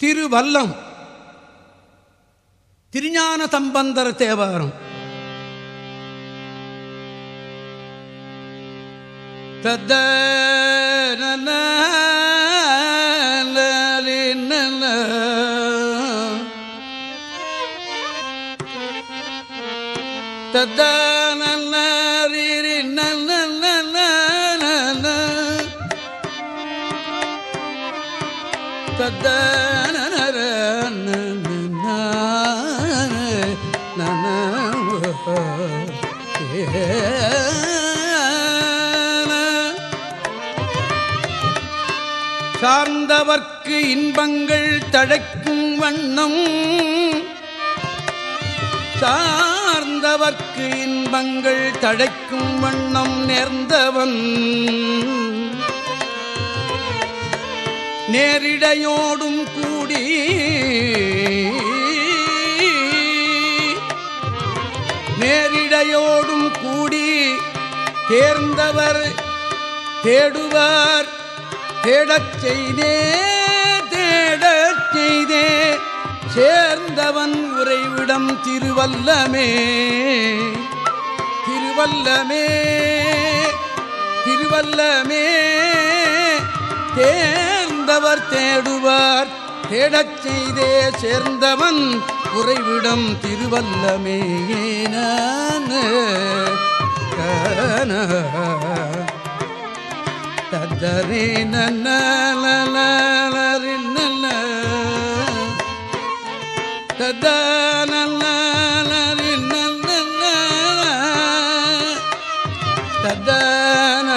திருவல்லம் திருஞான சம்பந்தர் தேவாரம் தத்த தத்த நல்ல தத்தனர சார்ந்தவர்க்கு இன்பங்கள் தழைக்கும் வண்ணம். சார்ந்தவர்க்கு இன்பங்கள் தழைக்கும் வண்ணம் நேர்ந்தவன். நேரிடையோடும் கூடி நேரிடையோடும் கூடி தேர்ந்தவர் தேடுவார். தேடச் செய்தே தேடச் செய்தே. சேர்ந்தவன் உறைவிடம் திருவல்லமே. திருவல்லமே திருவல்லமே. தே ஆதவர் தேடுவார். தேடச் செய்தே சேர்ந்தவன் குறைவிடம் திருவல்லமேயேன தத்தரே நல்ல தத்தான